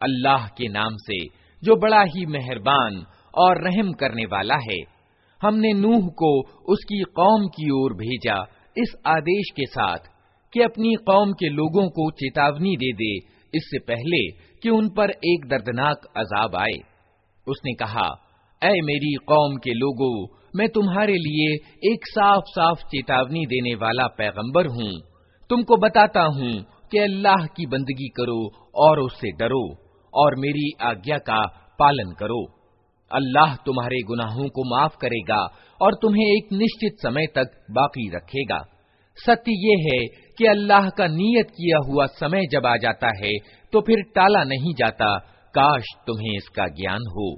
अल्लाह के नाम से जो बड़ा ही मेहरबान और रहम करने वाला है हमने नूह को उसकी कौम की ओर भेजा इस आदेश के साथ कि अपनी कौम के लोगों को चेतावनी दे दे, इससे पहले कि उन पर एक दर्दनाक अजाब आए। उसने कहा, ऐ मेरी कौम के लोगों, मैं तुम्हारे लिए एक साफ़ साफ़ चेतावनी देने वाला पैगंबर हूँ। तुमको बताता हूँ कि अल्लाह की बंदगी करो और उससे डरो और मेरी आज्ञा का पालन करो। अल्लाह तुम्हारे गुनाहों को माफ़ करेगा और तुम्हें एक निश्चित समय तक बाकी रखेगा। सत्य ये है कि अल्लाह का नियत किया हुआ समय जब आ जाता है तो फिर टाला नहीं जाता। काश तुम्हें इसका ज्ञान हो।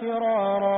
फिरारा।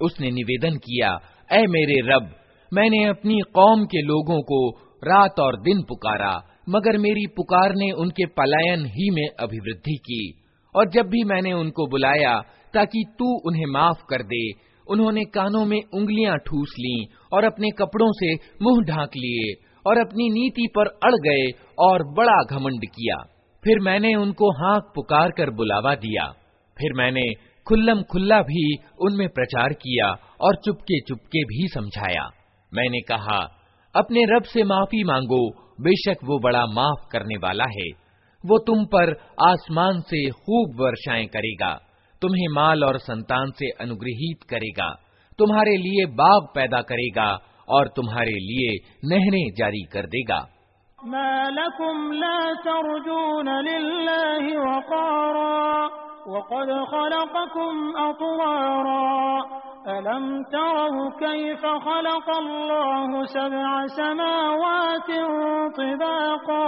उसने निवेदन किया, ऐ मेरे रब, मैंने अपनी कौम के लोगों को रात और दिन पुकारा, मगर मेरी पुकार ने उनके पलायन ही में अभिवृद्धि की। और जब भी मैंने उनको बुलाया, ताकि तू उन्हें माफ़ कर दे, उन्होंने कानों में उंगलियाँ ठूस ली और अपने कपड़ों से मुँह ढांक लिए। और अपनी नीति पर अड़ गए और बड़ा घमंड किया। फिर मैंने उनको हाँक पुकार कर बुलावा दिया। फिर मैंने खुल्लम खुल्ला भी उनमें प्रचार किया और चुपके चुपके भी समझाया। मैंने कहा, अपने रब से माफ़ी मांगो, बेशक वो बड़ा माफ़ करने वाला है। वो तुम पर आसमान से खूब वर्षाएँ करेगा, तुम्हें माल और संतान से अनुग्रहित करेगा, तुम्हारे लिए बाग पैदा करेगा और तुम्हारे लिए नहरें जारी कर देगा मालकुम ला तर्जून लिल्लाहि वक़ारा वक़द खलक़कुम अतवारा अलम तरौ कैफ खलक़ अल्लाहु सबअ समावातिन तिबाक़ा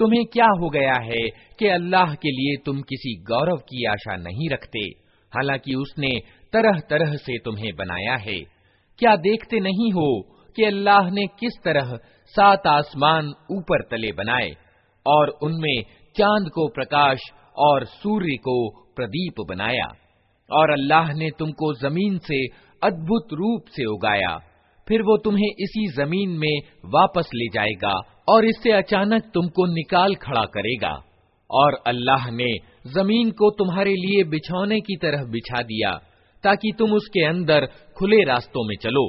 तुम्हें क्या हो गया है कि अल्लाह के लिए तुम किसी गौरव की आशा नहीं रखते हालाँकि उसने तरह तरह से तुम्हें बनाया है। क्या देखते नहीं हो कि अल्लाह ने किस तरह सात आसमान ऊपर तले बनाए और उनमें चाँद को प्रकाश और सूर्य को प्रदीप बनाया? और अल्लाह ने तुमको ज़मीन से अद्भुत रूप से उगाया, फिर वो तुम्हें इसी ज़मीन में वापस ले जाएगा और इससे अचानक तुमको निकाल खड़ा करेगा। और अल्लाह ने जमीन को तुम्हारे लिए बिछौने की तरह बिछा दिया ताकि तुम उसके अंदर खुले रास्तों में चलो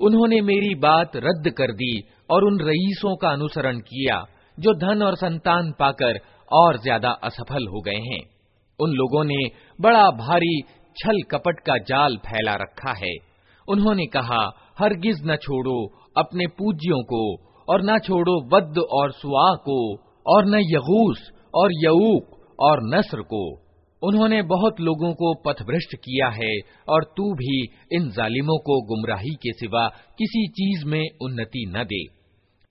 उन्होंने मेरी बात रद्द कर दी और उन रईसों का अनुसरण किया, जो धन और संतान पाकर और ज़्यादा असफल हो गए हैं। उन लोगों ने बड़ा भारी छल कपट का जाल फैला रखा है। उन्होंने कहा, हरगिज न छोड़ो अपने पूज्यों को, और न छोड़ो वद और सुआ को, और न यगूस और यऊक और नस्र को। उन्होंने बहुत लोगों को पथभ्रष्ट किया है और तू भी इन जालिमों को गुमराही के सिवा किसी चीज में उन्नति न दे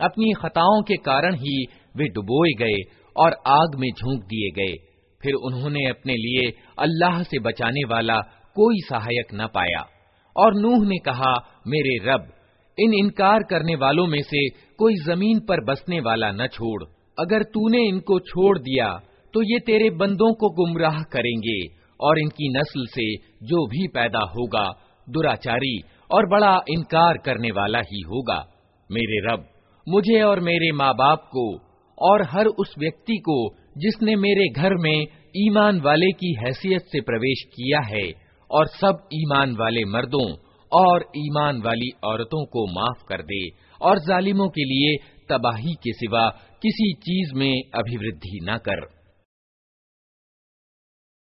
अपनी खताओं के कारण ही वे डुबोए गए और आग में झोंक दिए गए फिर उन्होंने अपने लिए अल्लाह से बचाने वाला कोई सहायक न पाया और नूह ने कहा, मेरे रब, इन इनकार करने वालों में से कोई ज़मीन पर बसने वाला न छोड़। अगर तूने इनको छोड़ दिया तो ये तेरे बंदों को गुमराह करेंगे, और इनकी नस्ल से जो भी पैदा होगा, दुराचारी और बड़ा इनकार करने वाला ही होगा। मेरे रब, मुझे और मेरे माँ बाप को, और हर उस व्यक्ति को, जिसने मेरे घर में ईमान वाले की हैसियत से प्रवेश किया है और सब ईमान वाले मर्दों और ईमान वाली औरतों को माफ़ कर दे और जालिमों के लिए तबाही के सिवा किसी चीज़ में अभिवृद्धि न कर।